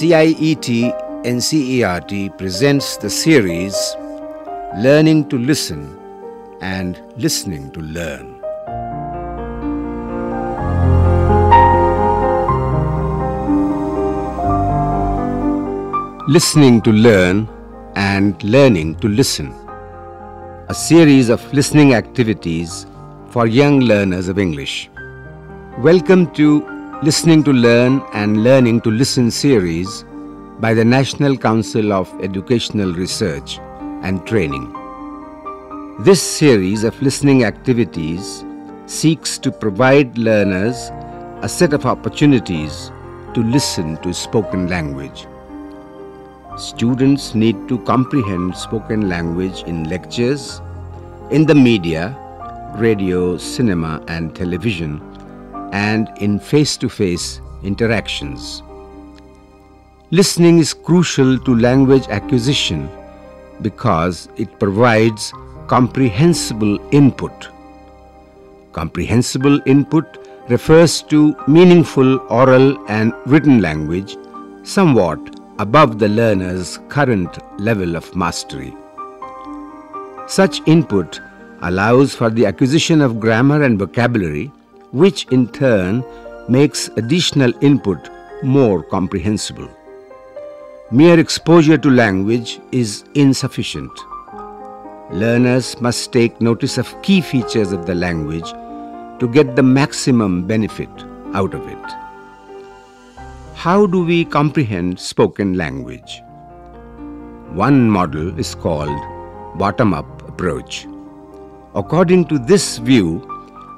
CIET NCERT presents the series Learning to Listen and Listening to Learn. Listening to Learn and Learning to Listen. A series of listening activities for young learners of English. Welcome to Listening to Learn and Learning to Listen series by the National Council of Educational Research and Training. This series of listening activities seeks to provide learners a set of opportunities to listen to spoken language. Students need to comprehend spoken language in lectures, in the media, radio, cinema, and television, and in face to face interactions. Listening is crucial to language acquisition because it provides comprehensible input. Comprehensible input refers to meaningful oral and written language somewhat above the learner's current level of mastery. Such input allows for the acquisition of grammar and vocabulary, which in turn makes additional input more comprehensible. Mere exposure to language is insufficient. Learners must take notice of key features of the language to get the maximum benefit out of it. How do we comprehend spoken language? One model is called bottom up approach. According to this view,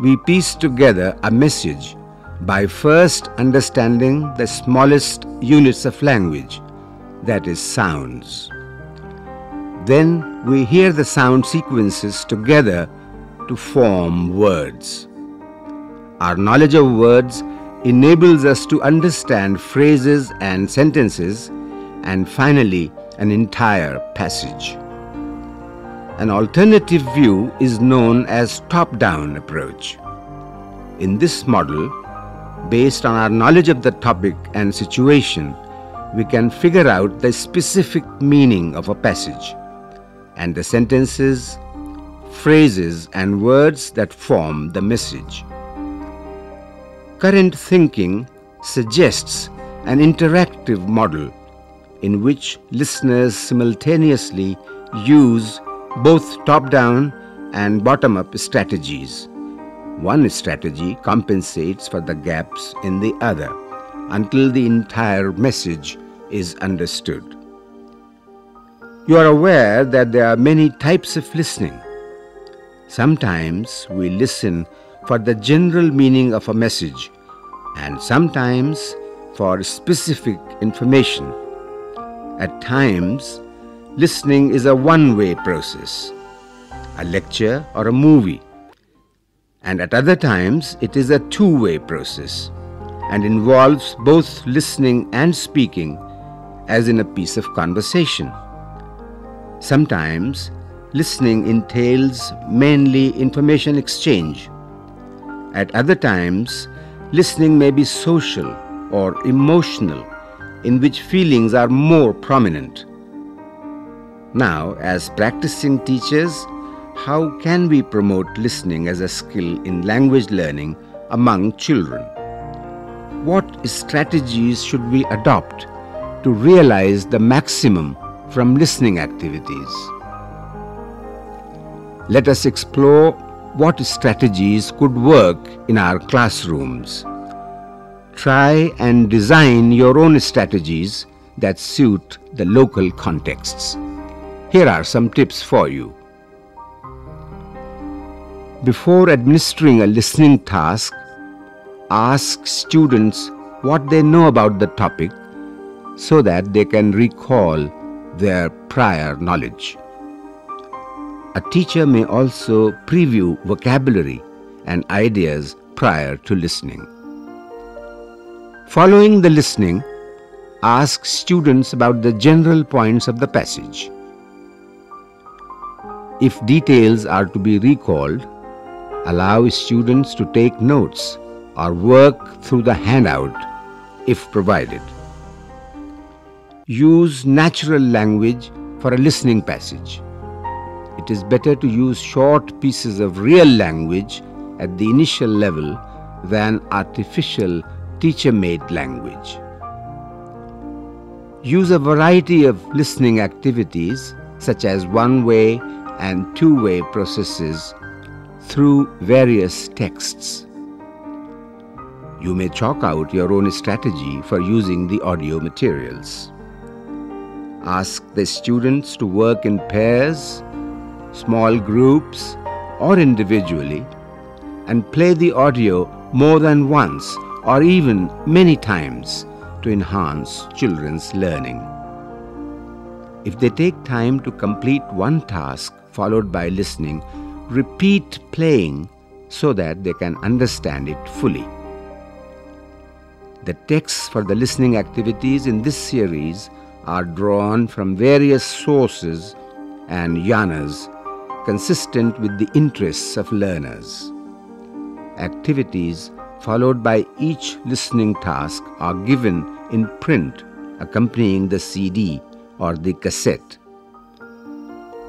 we piece together a message by first understanding the smallest units of language, that is, sounds. Then we hear the sound sequences together to form words. Our knowledge of words enables us to understand phrases and sentences, and finally, an entire passage. An alternative view is known as top-down approach. In this model, based on our knowledge of the topic and situation, we can figure out the specific meaning of a passage and the sentences, phrases and words that form the message. Current thinking suggests an interactive model in which listeners simultaneously use both top-down and bottom-up strategies. One strategy compensates for the gaps in the other until the entire message is understood. You are aware that there are many types of listening. Sometimes we listen for the general meaning of a message and sometimes for specific information. At times, listening is a one-way process, a lecture or a movie. And at other times, it is a two-way process and involves both listening and speaking as in a piece of conversation. Sometimes, listening entails mainly information exchange. At other times, listening may be social or emotional, in which feelings are more prominent. Now, as practicing teachers, how can we promote listening as a skill in language learning among children? What strategies should we adopt to realize the maximum from listening activities? Let us explore what strategies could work in our classrooms. Try and design your own strategies that suit the local contexts. Here are some tips for you. Before administering a listening task, ask students what they know about the topic so that they can recall their prior knowledge. A teacher may also preview vocabulary and ideas prior to listening. Following the listening, ask students about the general points of the passage. If details are to be recalled, allow students to take notes or work through the handout if provided. use natural language for a listening passage. It is better to use short pieces of real language at the initial level than artificial teacher made language. Use a variety of listening activities such as one way and two way processes through various texts. You may chalk out your own strategy for using the audio materials. Ask the students to work in pairs, small groups, or individually and play the audio more than once or even many times to enhance children's learning. If they take time to complete one task followed by listening, repeat playing so that they can understand it fully. The texts for the listening activities in this series are drawn from various sources and yanas consistent with the interests of learners. Activities followed by each listening task are given in print accompanying the CD or the cassette.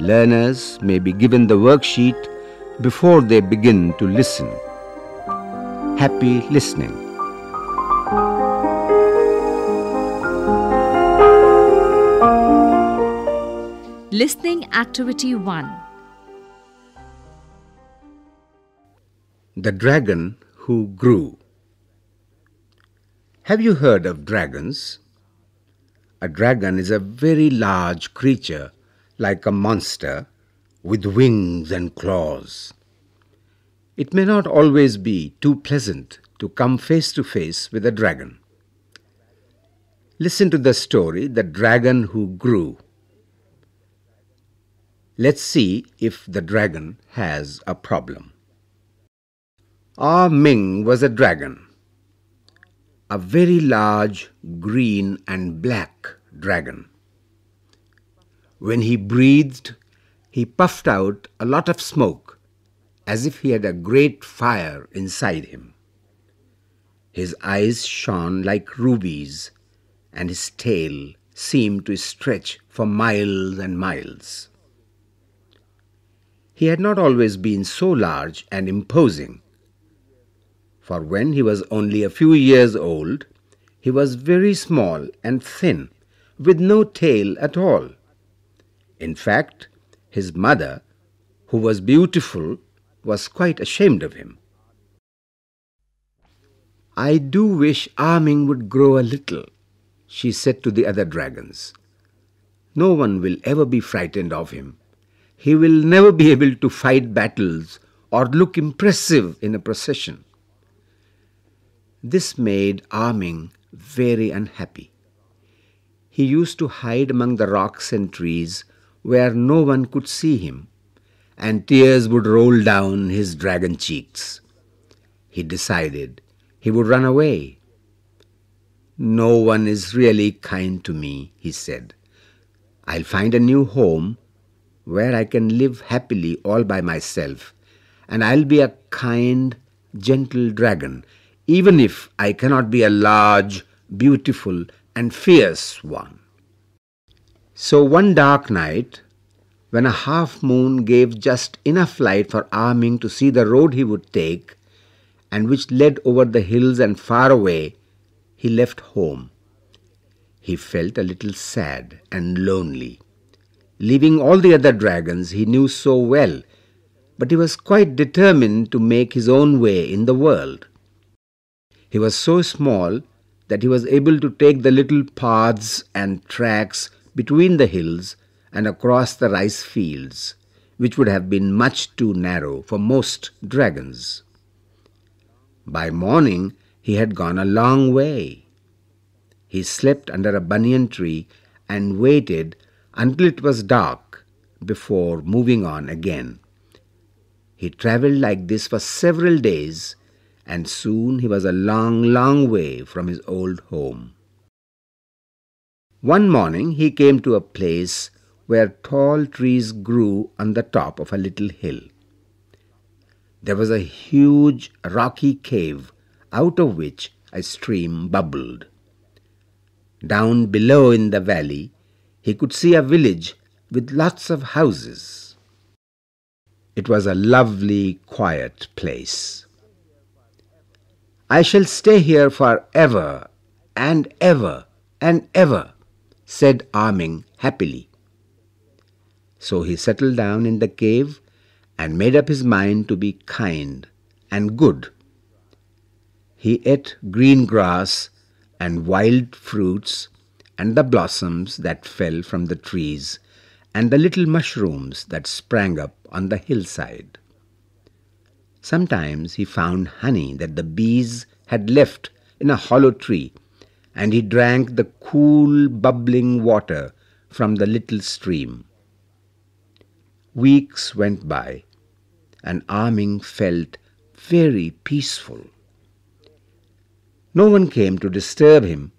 Learners may be given the worksheet before they begin to listen. Happy listening. Listening Activity 1 The Dragon Who Grew. Have you heard of dragons? A dragon is a very large creature, like a monster, with wings and claws. It may not always be too pleasant to come face to face with a dragon. Listen to the story The Dragon Who Grew. Let's see if the dragon has a problem. Ah Ming was a dragon, a very large green and black dragon. When he breathed, he puffed out a lot of smoke as if he had a great fire inside him. His eyes shone like rubies, and his tail seemed to stretch for miles and miles. He had not always been so large and imposing, for when he was only a few years old, he was very small and thin, with no tail at all. In fact, his mother, who was beautiful, was quite ashamed of him. I do wish Ah Ming would grow a little, she said to the other dragons. No one will ever be frightened of him. He will never be able to fight battles or look impressive in a procession. This made Ah Ming very unhappy. He used to hide among the rocks and trees where no one could see him, and tears would roll down his dragon cheeks. He decided he would run away. No one is really kind to me, he said. I'll find a new home where I can live happily all by myself, and I'll be a kind, gentle dragon, even if I cannot be a large, beautiful, and fierce one. So one dark night, when a half moon gave just enough light for Ah Ming to see the road he would take, and which led over the hills and far away, he left home. He felt a little sad and lonely, leaving all the other dragons he knew so well, but he was quite determined to make his own way in the world. He was so small that he was able to take the little paths and tracks between the hills and across the rice fields, which would have been much too narrow for most dragons. By morning, he had gone a long way. He slept under a banyan tree and waited until it was dark before moving on again. He travelled like this for several days, and soon he was a long, long way from his old home. One morning he came to a place where tall trees grew on the top of a little hill. There was a huge rocky cave out of which a stream bubbled. Down below in the valley, he could see a village with lots of houses. It was a lovely, quiet place. I shall stay here for ever and ever and ever, said Ah-Ming happily. So he settled down in the cave and made up his mind to be kind and good. He ate green grass and wild fruits and the blossoms that fell from the trees and the little mushrooms that sprang up on the hillside. Sometimes he found honey that the bees had left in a hollow tree, and he drank the cool, bubbling water from the little stream. Weeks went by, and Ah-Ming felt very peaceful. No one came to disturb him,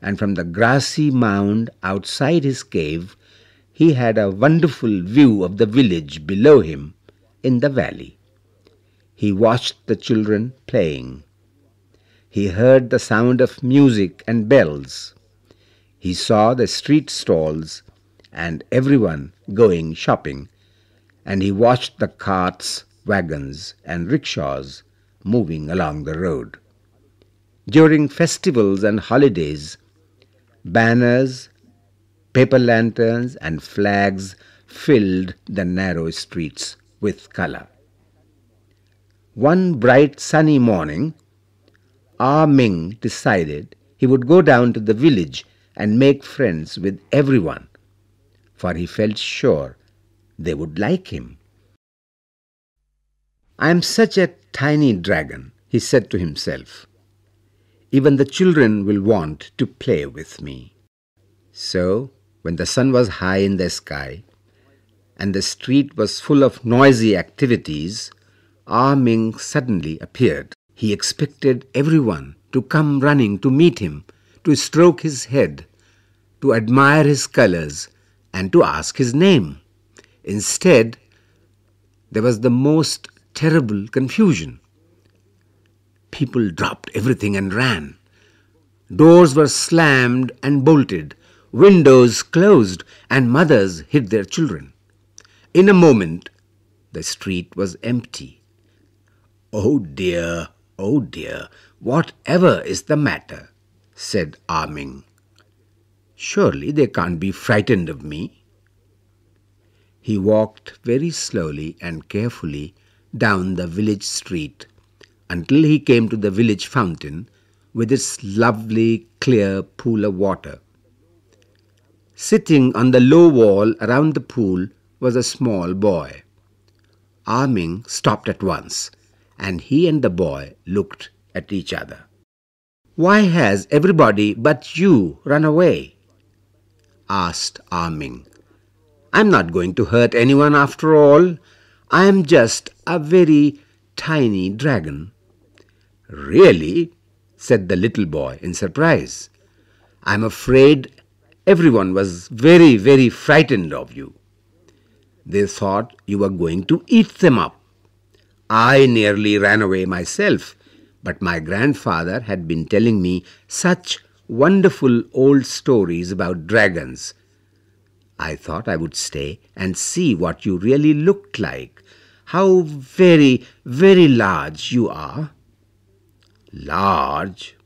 and from the grassy mound outside his cave he had a wonderful view of the village below him in the valley. He watched the children playing. He heard the sound of music and bells. He saw the street stalls and everyone going shopping, and he watched the carts, wagons, and rickshaws moving along the road. During festivals and holidays, banners, paper lanterns, and flags filled the narrow streets with color. One bright sunny morning, Ah-Ming decided he would go down to the village and make friends with everyone, for he felt sure they would like him. I am such a tiny dragon, he said to himself. Even the children will want to play with me. So, when the sun was high in the sky and the street was full of noisy activities, Ah-Ming suddenly appeared. He expected everyone to come running to meet him, to stroke his head, to admire his colors, and to ask his name. Instead, there was the most terrible confusion. People dropped everything and ran. Doors were slammed and bolted, windows closed, and mothers hid their children. In a moment, the street was empty. Oh dear, oh dear, whatever is the matter? said Ah-Ming. Surely they can't be frightened of me. He walked very slowly and carefully down the village street until he came to the village fountain with its lovely clear pool of water. Sitting on the low wall around the pool was a small boy. Ah-Ming stopped at once, and he and the boy looked at each other. Why has everybody but you run away? asked Ah-Ming. I'm not going to hurt anyone after all. I am just a very tiny dragon. Really? said the little boy in surprise. I'm afraid everyone was very, very frightened of you. They thought you were going to eat them up. I nearly ran away myself, but my grandfather had been telling me such wonderful old stories about dragons I thought I would stay and see what you really looked like. How very, very large you are. Large?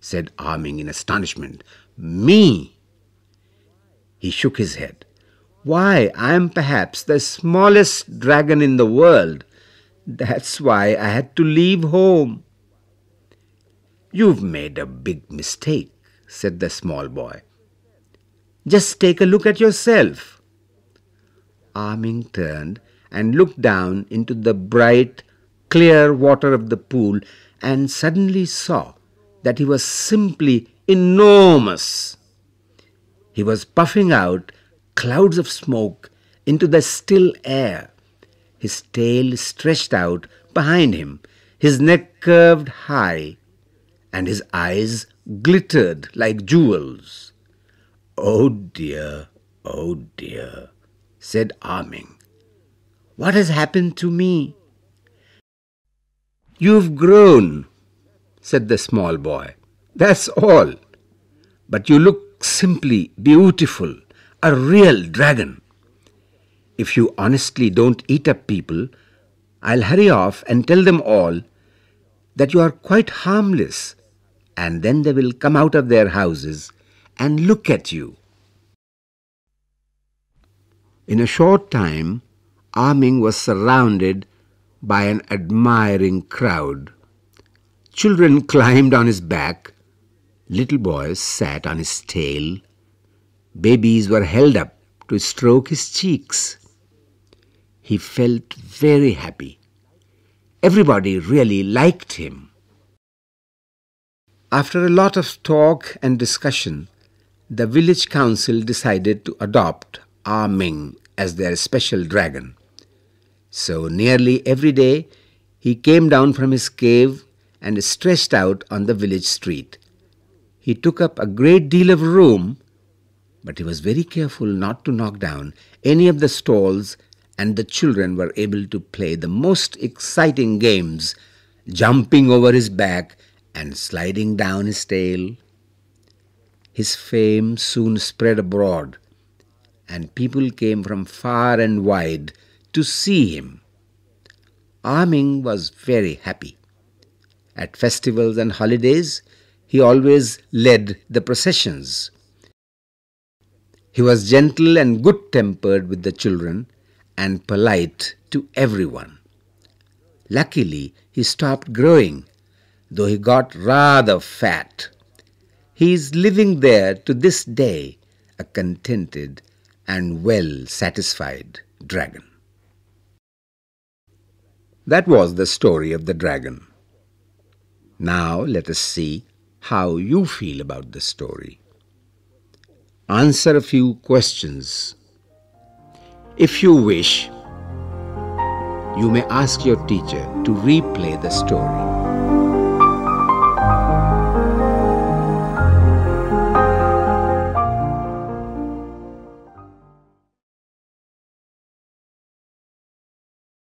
said Ah-Ming in astonishment. Me? He shook his head. Why, I am perhaps the smallest dragon in the world. That's why I had to leave home. You've made a big mistake, said the small boy. Just take a look at yourself. Ah-Ming turned and looked down into the bright, clear water of the pool and suddenly saw that he was simply enormous. He was puffing out clouds of smoke into the still air. His tail stretched out behind him, his neck curved high, and his eyes glittered like jewels. Oh dear, oh dear, said Ah-Ming. What has happened to me? You've grown, said the small boy. That's all. But you look simply beautiful, a real dragon. If you honestly don't eat up people, I'll hurry off and tell them all that you are quite harmless, and then they will come out of their houses and look at you. In a short time, ah Arming was surrounded by an admiring crowd. Children climbed on his back, little boys sat on his tail, babies were held up to stroke his cheeks. He felt very happy. Everybody really liked him. After a lot of talk and discussion, the village council decided to adopt Ah Ming as their special dragon. So nearly every day he came down from his cave and stretched out on the village street. He took up a great deal of room, but he was very careful not to knock down any of the stalls and the children were able to play the most exciting games, jumping over his back and sliding down his tail. His fame soon spread abroad, and people came from far and wide to see him. Ah Ming was very happy. At festivals and holidays, he always led the processions. He was gentle and good tempered with the children and polite to everyone. Luckily, he stopped growing, though he got rather fat. He is living there to this day, a contented and well satisfied dragon. That was the story of the dragon. Now let us see how you feel about the story. Answer a few questions if you wish, you may ask your teacher to replay the story.